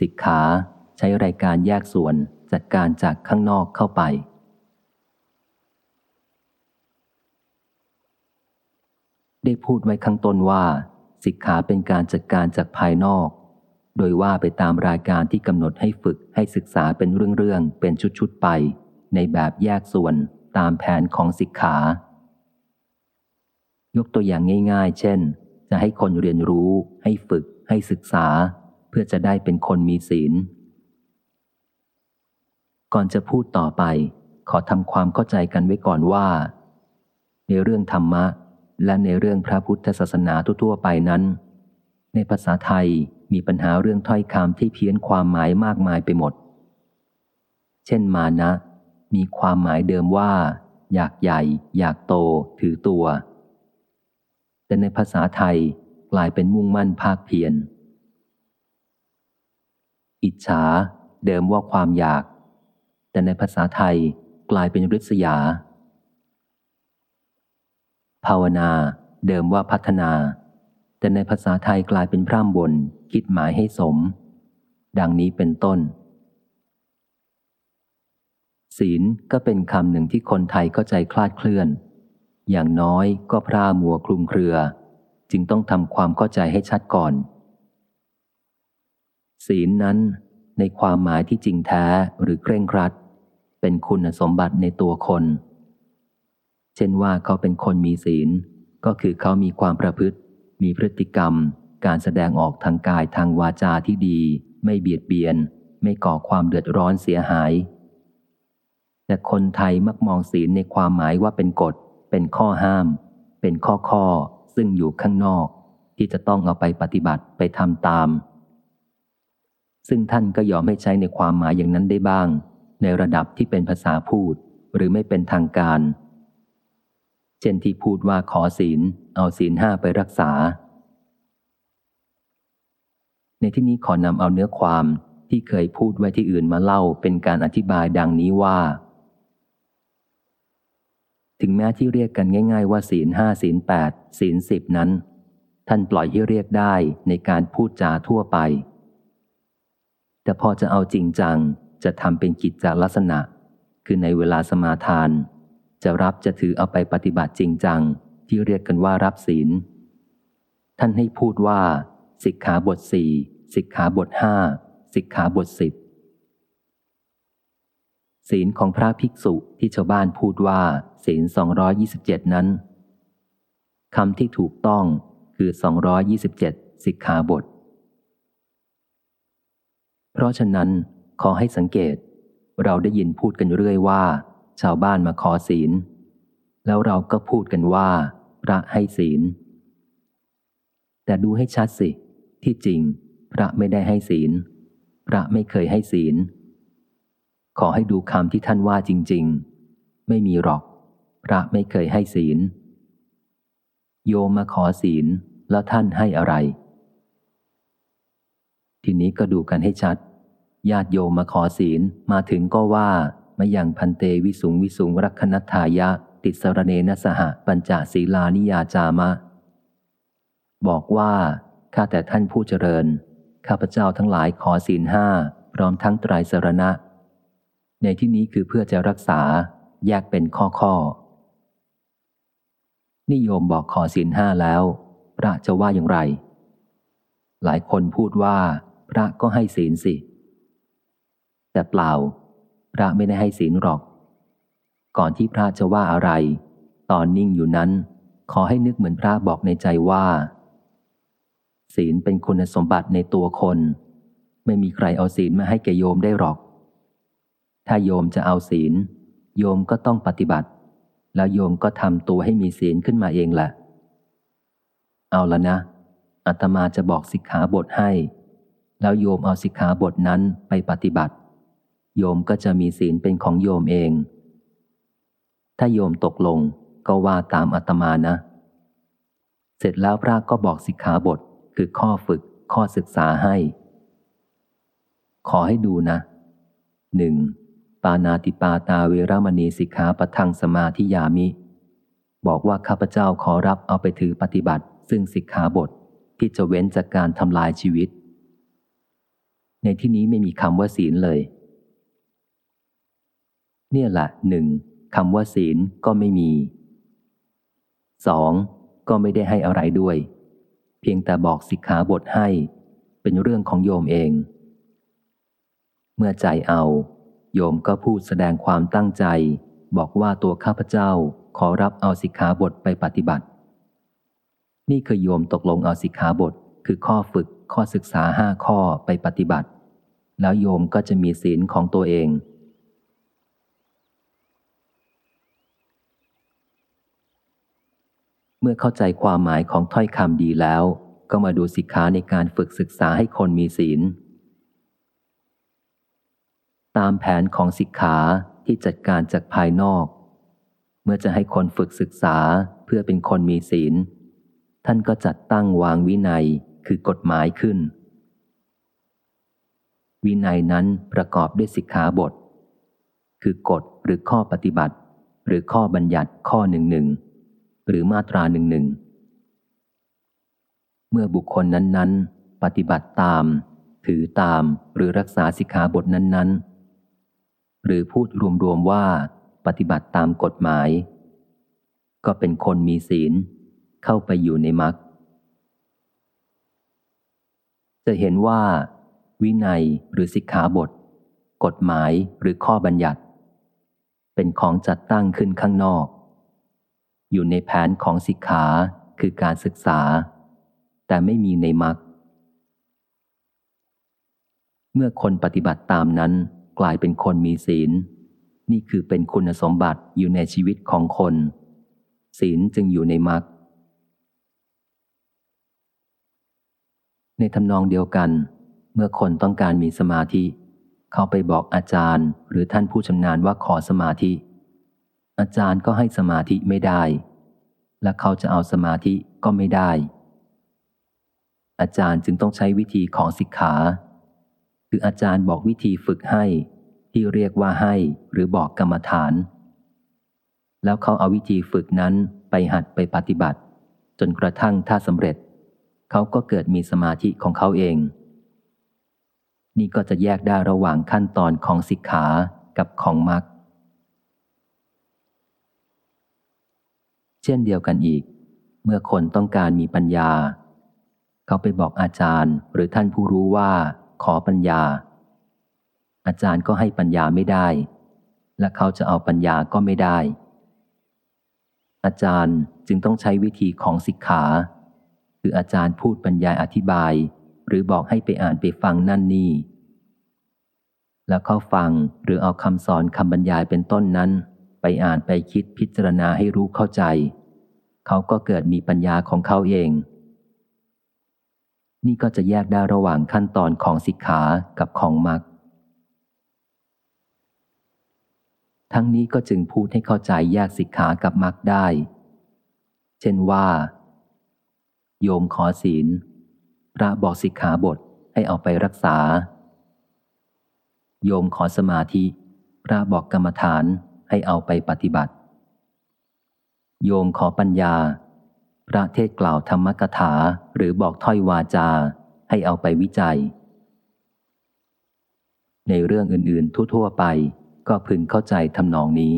สิกขาใช้รายการแยกส่วนจัดการจากข้างนอกเข้าไป ได้พูดไว้ข้างต้นว่า สิกขาเป็นการจัดการจากภายนอก โดยว่าไปตามรายการที่กำหนดให้ฝึกให้ศึกษาเป็นเรื่องๆเป็นชุดๆไป ในแบบแยกส่วนตามแผนของสิกขา ยกตัวอย่างง่าย ๆ เช่น จะให้คนเรียนรู้ ให้ฝึก ให้ศึกษา พื่อจะได้เป็นคนมีศีล ก่อนจะพูดต่อไป ขอทำความเข้าใจกันไว้ก่อนว่า ในเรื่องธรรมะ และในเรื่องพระพุทธศาสนาทั่วๆไปนั้น ในภาษาไทยมีปัญหาเรื่องถ้อยคำที่เพี้ยนความหมายมากมายไปหมด เช่นมานะ มีความหมายเดิมว่า อยากใหญ่ อยากโต ถือตัว แต่ในภาษาไทยกลายเป็นมุ่งมั่นภาคเพียร อิจฉา เดิมว่าความอยาก แต่ในภาษาไทยกลายเป็นริษยา ภาวนา เดิมว่าพัฒนา แต่ในภาษาไทยกลายเป็นพร่ำบน คิดหมายให้สม ดังนี้เป็นต้น ศีลก็เป็นคำหนึ่งที่คนไทยเข้าใจคลาดเคลื่อน อย่างน้อยก็พร่ามัวคลุมเครือ จึงต้องทำความเข้าใจให้ชัดก่อน ศีลนั้นในความหมายที่จริงแท้หรือเคร่งครัด เป็นคุณสมบัติในตัวคน เช่นว่าเขาเป็นคนมีศีล ก็คือเขามีความประพฤติ มีพฤติกรรม การแสดงออกทางกายทางวาจาที่ดี ไม่เบียดเบียน ไม่ก่อความเดือดร้อนเสียหาย แต่คนไทยมักมองศีลในความหมายว่าเป็นกฎ เป็นข้อห้าม เป็นข้อข้อซึ่งอยู่ข้างนอก ที่จะต้องเอาไปปฏิบัติไปทำตาม ซึ่งท่านก็ยอมให้ใช้ในความหมายอย่างนั้นได้บ้าง ในระดับที่เป็นภาษาพูด หรือไม่เป็นทางการ เช่นที่พูดว่าขอศีล เอาศีลห้าไปรักษา ในที่นี้ขอนำเอาเนื้อความที่เคยพูดไว้ที่อื่นมาเล่าเป็นการอธิบายดังนี้ว่า ถึงแม้ที่เรียกกันง่าย ๆ ว่าศีลห้าศีลแปดศีลสิบนั้น ท่านปล่อยให้เรียกได้ในการพูดจาทั่วไป แต่พอจะเอาจริงจังจะทำเป็นกิจจลักษณะ คือในเวลาสมาทาน จะรับจะถือเอาไปปฏิบัติจริงจัง ที่เรียกกันว่ารับศีล ท่านให้พูดว่า สิกขาบทสี่สิกขาบทห้าสิกขาบทสิบศีลของพระภิกษุที่ชาวบ้านพูดว่า ศีล 227 นั้นคำที่ถูกต้องคือ 227 สิกขาบท เพราะฉะนั้นขอให้สังเกต เราได้ยินพูดกันเรื่อยว่า ชาวบ้านมาขอศีล แล้วเราก็พูดกันว่าพระให้ศีล แต่ดูให้ชัดสิ ที่จริง พระไม่ได้ให้ศีล พระไม่เคยให้ศีล ขอให้ดูคำที่ท่านว่าจริง ๆ ไม่มีหรอก พระไม่เคยให้ศีล โยมมาขอศีลแล้วท่านให้อะไร ทีนี้ก็ดูกันให้ชัด ญาติโยมมาขอศีลมาถึงก็ว่ามาอย่างพันเตวิสุงวิสุงรักขณทายะ ติสรเนนสหปัญจศีลานิยาจามะ บอกว่า ข้าแต่ท่านผู้เจริญ ข้าพเจ้าทั้งหลายขอศีลห้าพร้อมทั้งไตรสรณะ ในที่นี้คือเพื่อจะรักษาแยกเป็นข้อข้อนิยมบอกขอศีลห้าแล้ว พระจะว่าอย่างไร หลายคนพูดว่า ระก็ให้ศีลสิ แต่เปล่า พระไม่ได้ให้ศีลหรอก ก่อนที่พระจะว่าอะไร ตอนนิ่งอยู่นั้น ขอให้นึกเหมือนพระบอกในใจว่า ศีลเป็นคุณสมบัติในตัวคน ไม่มีใครเอาศีลมาให้แกโยมได้หรอก ถ้าโยมจะเอาศีล โยมก็ต้องปฏิบัติ แล้วโยมก็ทำตัวให้มีศีลขึ้นมาเองแหละ เอาละนะอาตมาจะบอกสิกขาบทให้ แล้วโยมเอาสิกขาบทนั้นไปปฏิบัติ โยมก็จะมีศีลเป็นของโยมเอง ถ้าโยมตกลงก็ว่าตามอาตมานะ เสร็จแล้วพระก็บอกสิกขาบทคือข้อฝึกข้อศึกษาให้ ขอให้ดูนะหนึ่งปานาติปาตาเวรมณีสิกขาปทังสมาธิยามิ บอกว่าข้าพเจ้าขอรับเอาไปถือปฏิบัติ ซึ่งสิกขาบทที่จะเว้นจากการทำลายชีวิต ในที่นี้ไม่มีคำว่าศีลเลย เนี่ยแหละหนึ่งคำว่าศีลก็ไม่มีสองก็ไม่ได้ให้อะไรด้วย เพียงแต่บอกสิกขาบทให้ เป็นเรื่องของโยมเอง เมื่อใจเอา โยมก็พูดแสดงความตั้งใจ บอกว่าตัวข้าพเจ้าขอรับเอาสิกขาบทไปปฏิบัติ นี่คือโยมตกลงเอาสิกขาบท คือข้อฝึกข้อศึกษาห้าข้อไปปฏิบัติ แล้วโยมก็จะมีศีลของตัวเอง เมื่อเข้าใจความหมายของถ้อยคำดีแล้ว ก็มาดูสิกขาในการฝึกศึกษาให้คนมีศีล ตามแผนของสิกขาที่จัดการจากภายนอก เมื่อจะให้คนฝึกศึกษาเพื่อเป็นคนมีศีล ท่านก็จัดตั้งวางวินัยคือกฎหมายขึ้น วินัยนั้นประกอบด้วยสิกขาบท คือกฎหรือข้อปฏิบัติ หรือข้อบัญญัติข้อหนึ่งหนึ่งหรือมาตราหนึ่งหนึ่งเมื่อบุคคลนั้นๆ ปฏิบัติตาม ถือตามหรือรักษาสิกขาบทนั้นๆ หรือพูดรวมๆว่า ปฏิบัติตามกฎหมาย ก็เป็นคนมีศีล เข้าไปอยู่ในมรรคจะเห็นว่า วินัยหรือสิกขาบท กฎหมายหรือข้อบัญญัติ เป็นของจัดตั้งขึ้นข้างนอก อยู่ในแผนของสิกขาคือการศึกษา แต่ไม่มีในมรรคเมื่อคนปฏิบัติตามนั้นกลายเป็นคนมีศีล นี่คือเป็นคุณสมบัติอยู่ในชีวิตของคน ศีลจึงอยู่ในมรรคในทำนองเดียวกัน เมื่อคนต้องการมีสมาธิ เขาไปบอกอาจารย์หรือท่านผู้ชำนาญว่าขอสมาธิ อาจารย์ก็ให้สมาธิไม่ได้ และเขาจะเอาสมาธิก็ไม่ได้ อาจารย์จึงต้องใช้วิธีของสิกขา คืออาจารย์บอกวิธีฝึกให้ ที่เรียกว่าให้หรือบอกกรรมฐาน แล้วเขาเอาวิธีฝึกนั้นไปหัดไปปฏิบัติ จนกระทั่งถ้าสำเร็จ เขาก็เกิดมีสมาธิของเขาเอง นี่ก็จะแยกได้ระหว่างขั้นตอนของสิกขากับของมรรคเช่นเดียวกันอีก เมื่อคนต้องการมีปัญญา เขาไปบอกอาจารย์หรือท่านผู้รู้ว่า ขอปัญญา อาจารย์ก็ให้ปัญญาไม่ได้ และเขาจะเอาปัญญาก็ไม่ได้ อาจารย์จึงต้องใช้วิธีของสิกขา คืออาจารย์พูดบรรยายอธิบาย หรือบอกให้ไปอ่านไปฟังนั่นนี่ แล้วเขาฟังหรือเอาคำสอนคำบรรยายเป็นต้นนั้น ไปอ่านไปคิดพิจารณาให้รู้เข้าใจ เขาก็เกิดมีปัญญาของเขาเอง นี่ก็จะแยกได้ระหว่างขั้นตอนของสิกขากับของมรรคทั้งนี้ก็จึงพูดให้เข้าใจแยกสิกขากับมรรคได้ เช่นว่า โยมขอศีล พระบอกสิกขาบทให้เอาไปรักษา โยมขอสมาธิ พระบอกกรรมฐานให้เอาไปปฏิบัติ โยมขอปัญญา พระเทศกล่าวธรรมกถาหรือบอกถ้อยวาจาให้เอาไปวิจัย ในเรื่องอื่นๆ ทั่วๆไปก็พึงเข้าใจทำนองนี้